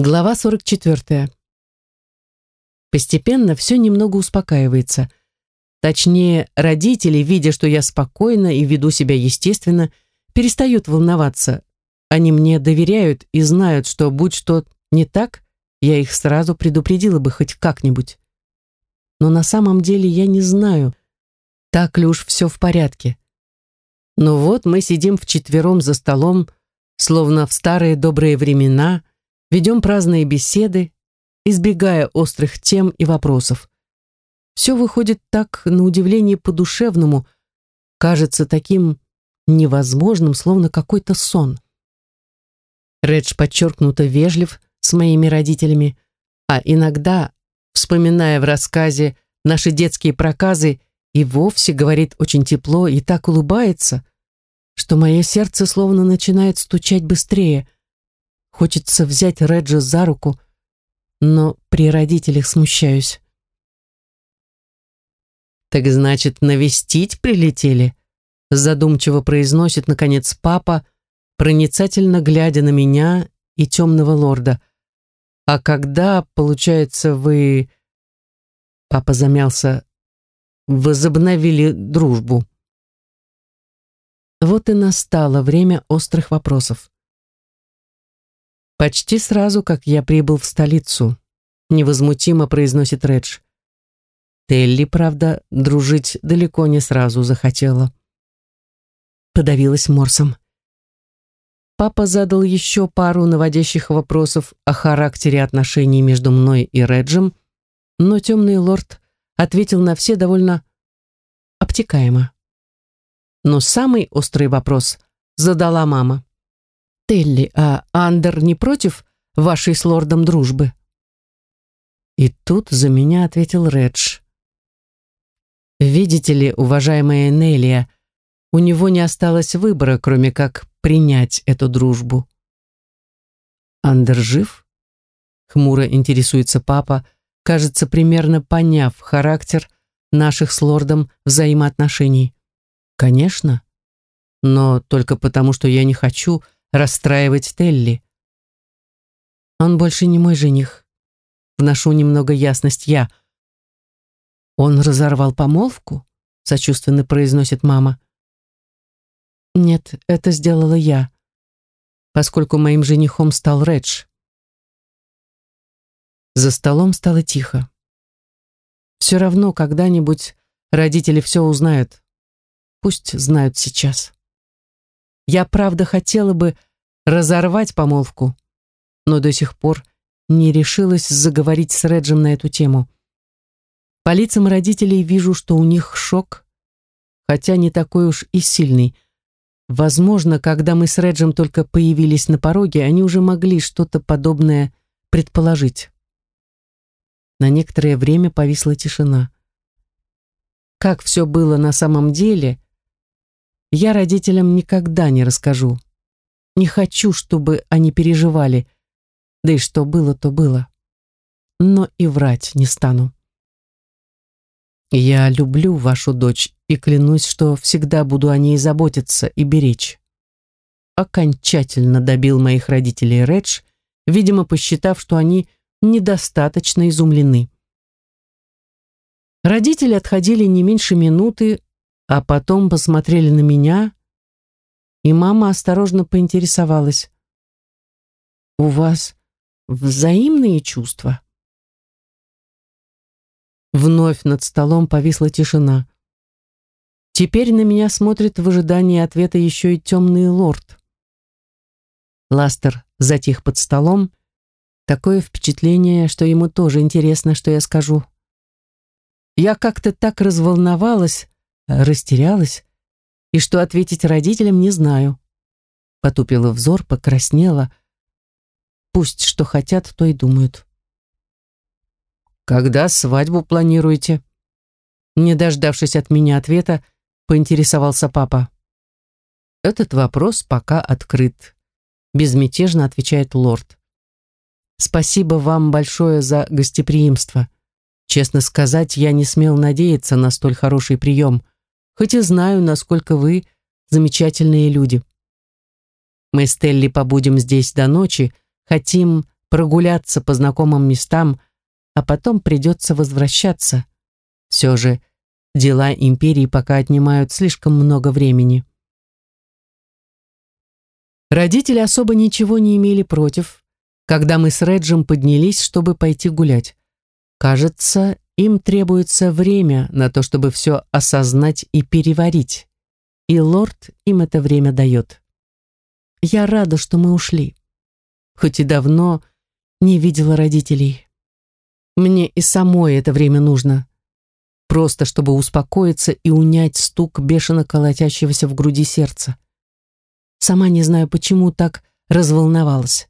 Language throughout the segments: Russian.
Глава 44. Постепенно все немного успокаивается. Точнее, родители, видя, что я спокойна и веду себя естественно, перестают волноваться. Они мне доверяют и знают, что будь что не так, я их сразу предупредила бы хоть как-нибудь. Но на самом деле я не знаю, так ли уж все в порядке. Но вот мы сидим вчетвером за столом, словно в старые добрые времена, ведем праздные беседы, избегая острых тем и вопросов. Все выходит так, на удивление по-душевному, кажется таким невозможным, словно какой-то сон. Редж подчеркнуто вежлив с моими родителями, а иногда, вспоминая в рассказе наши детские проказы, и вовсе говорит очень тепло и так улыбается, что мое сердце словно начинает стучать быстрее – Хочется взять Реджа за руку, но при родителях смущаюсь. «Так значит, навестить прилетели?» Задумчиво произносит, наконец, папа, проницательно глядя на меня и темного лорда. «А когда, получается, вы...» Папа замялся. «Возобновили дружбу». Вот и настало время острых вопросов. «Почти сразу, как я прибыл в столицу», — невозмутимо произносит Редж. Телли, правда, дружить далеко не сразу захотела. Подавилась морсом. Папа задал еще пару наводящих вопросов о характере отношений между мной и Реджем, но темный лорд ответил на все довольно обтекаемо. Но самый острый вопрос задала мама. Телли, а Андер не против вашей с лордом дружбы?» И тут за меня ответил Редж. «Видите ли, уважаемая Нелия, у него не осталось выбора, кроме как принять эту дружбу». «Андер жив?» Хмуро интересуется папа, кажется, примерно поняв характер наших с лордом взаимоотношений. «Конечно, но только потому, что я не хочу, расстраивать Телли. Он больше не мой жених. Вношу немного ясность я. Он разорвал помолвку? Сочувственно произносит мама. Нет, это сделала я, поскольку моим женихом стал Редж. За столом стало тихо. Все равно когда-нибудь родители все узнают. Пусть знают сейчас. Я, правда, хотела бы разорвать помолвку, но до сих пор не решилась заговорить с Реджем на эту тему. По лицам родителей вижу, что у них шок, хотя не такой уж и сильный. Возможно, когда мы с Реджем только появились на пороге, они уже могли что-то подобное предположить. На некоторое время повисла тишина. Как все было на самом деле, я родителям никогда не расскажу. Не хочу, чтобы они переживали. Да и что было, то было. Но и врать не стану. Я люблю вашу дочь и клянусь, что всегда буду о ней заботиться и беречь. Окончательно добил моих родителей Редж, видимо, посчитав, что они недостаточно изумлены. Родители отходили не меньше минуты, а потом посмотрели на меня, и мама осторожно поинтересовалась. «У вас взаимные чувства?» Вновь над столом повисла тишина. Теперь на меня смотрит в ожидании ответа еще и темный лорд. Ластер затих под столом. Такое впечатление, что ему тоже интересно, что я скажу. Я как-то так разволновалась, растерялась, и что ответить родителям не знаю. Потупила взор, покраснела. Пусть что хотят, то и думают. «Когда свадьбу планируете?» Не дождавшись от меня ответа, поинтересовался папа. «Этот вопрос пока открыт», — безмятежно отвечает лорд. «Спасибо вам большое за гостеприимство. Честно сказать, я не смел надеяться на столь хороший прием хоть и знаю, насколько вы замечательные люди. Мы с Телли побудем здесь до ночи, хотим прогуляться по знакомым местам, а потом придется возвращаться. Все же дела империи пока отнимают слишком много времени. Родители особо ничего не имели против, когда мы с Реджем поднялись, чтобы пойти гулять. Кажется, им требуется время на то, чтобы все осознать и переварить. И лорд им это время дает. Я рада, что мы ушли. Хоть и давно не видела родителей. Мне и самой это время нужно. Просто чтобы успокоиться и унять стук бешено колотящегося в груди сердца. Сама не знаю, почему так разволновалась.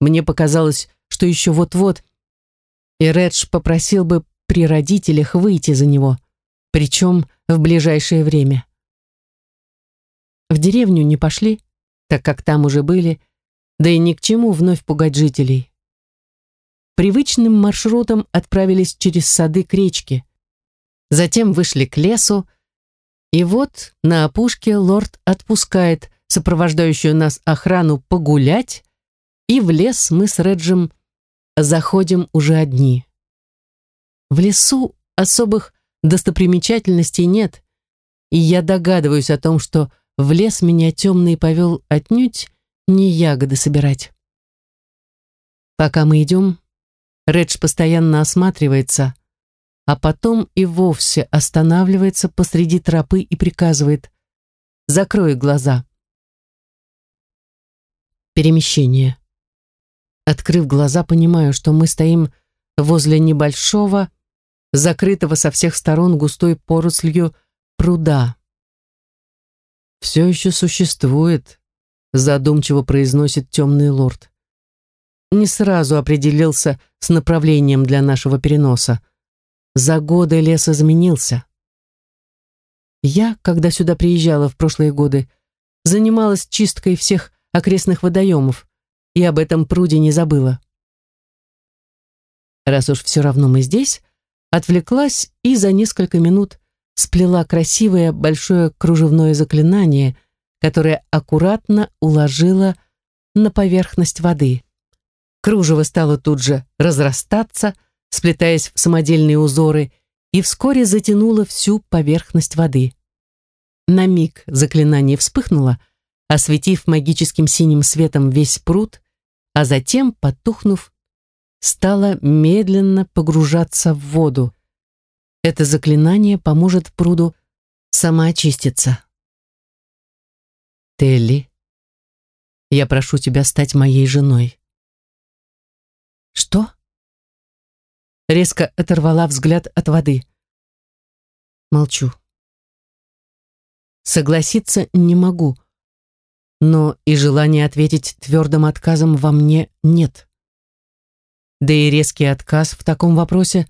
Мне показалось, что еще вот-вот и Редж попросил бы при родителях выйти за него, причем в ближайшее время. В деревню не пошли, так как там уже были, да и ни к чему вновь пугать жителей. Привычным маршрутом отправились через сады к речке, затем вышли к лесу, и вот на опушке лорд отпускает сопровождающую нас охрану погулять, и в лес мы с Реджем заходим уже одни. В лесу особых достопримечательностей нет, и я догадываюсь о том, что в лес меня темный повел отнюдь не ягоды собирать. Пока мы идем, Редж постоянно осматривается, а потом и вовсе останавливается посреди тропы и приказывает «Закрой глаза». Перемещение. Открыв глаза, понимаю, что мы стоим возле небольшого, закрытого со всех сторон густой порослью пруда. «Все еще существует», — задумчиво произносит темный лорд. Не сразу определился с направлением для нашего переноса. За годы лес изменился. Я, когда сюда приезжала в прошлые годы, занималась чисткой всех окрестных водоемов, и об этом пруде не забыла. Раз уж все равно мы здесь, отвлеклась и за несколько минут сплела красивое большое кружевное заклинание, которое аккуратно уложила на поверхность воды. Кружево стало тут же разрастаться, сплетаясь в самодельные узоры, и вскоре затянуло всю поверхность воды. На миг заклинание вспыхнуло, осветив магическим синим светом весь пруд, а затем, потухнув, стала медленно погружаться в воду. Это заклинание поможет пруду самоочиститься. Телли, я прошу тебя стать моей женой. Что? Резко оторвала взгляд от воды. Молчу. Согласиться не могу но и желания ответить твердым отказом во мне нет. Да и резкий отказ в таком вопросе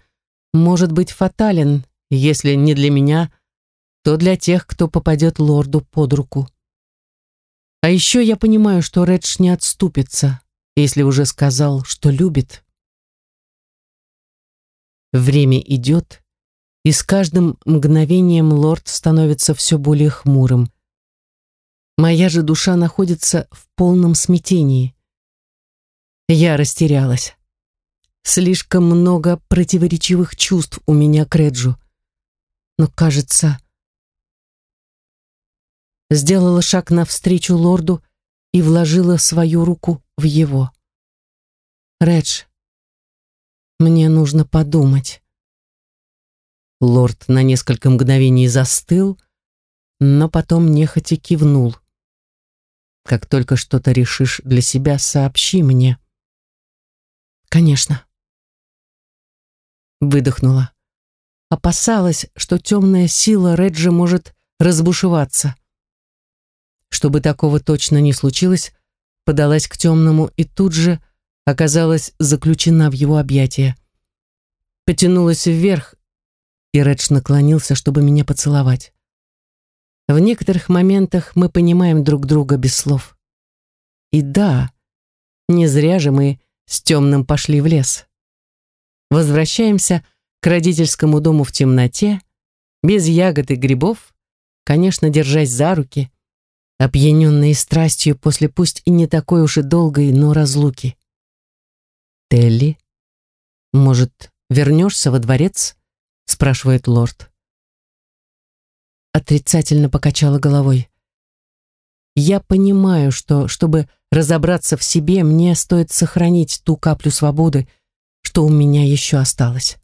может быть фатален, если не для меня, то для тех, кто попадет лорду под руку. А еще я понимаю, что Редж не отступится, если уже сказал, что любит. Время идет, и с каждым мгновением лорд становится все более хмурым. Моя же душа находится в полном смятении. Я растерялась. Слишком много противоречивых чувств у меня к Реджу. Но, кажется, сделала шаг навстречу лорду и вложила свою руку в его. «Редж, мне нужно подумать». Лорд на несколько мгновений застыл, но потом нехотя кивнул. Как только что-то решишь для себя, сообщи мне. Конечно. Выдохнула. Опасалась, что темная сила Реджи может разбушеваться. Чтобы такого точно не случилось, подалась к темному и тут же оказалась заключена в его объятия. Потянулась вверх, и Редж наклонился, чтобы меня поцеловать. В некоторых моментах мы понимаем друг друга без слов. И да, не зря же мы с темным пошли в лес. Возвращаемся к родительскому дому в темноте, без ягод и грибов, конечно, держась за руки, опьяненные страстью после пусть и не такой уж и долгой, но разлуки. Телли, может, вернешься во дворец?» спрашивает лорд. Отрицательно покачала головой. Я понимаю, что, чтобы разобраться в себе, мне стоит сохранить ту каплю свободы, что у меня еще осталось.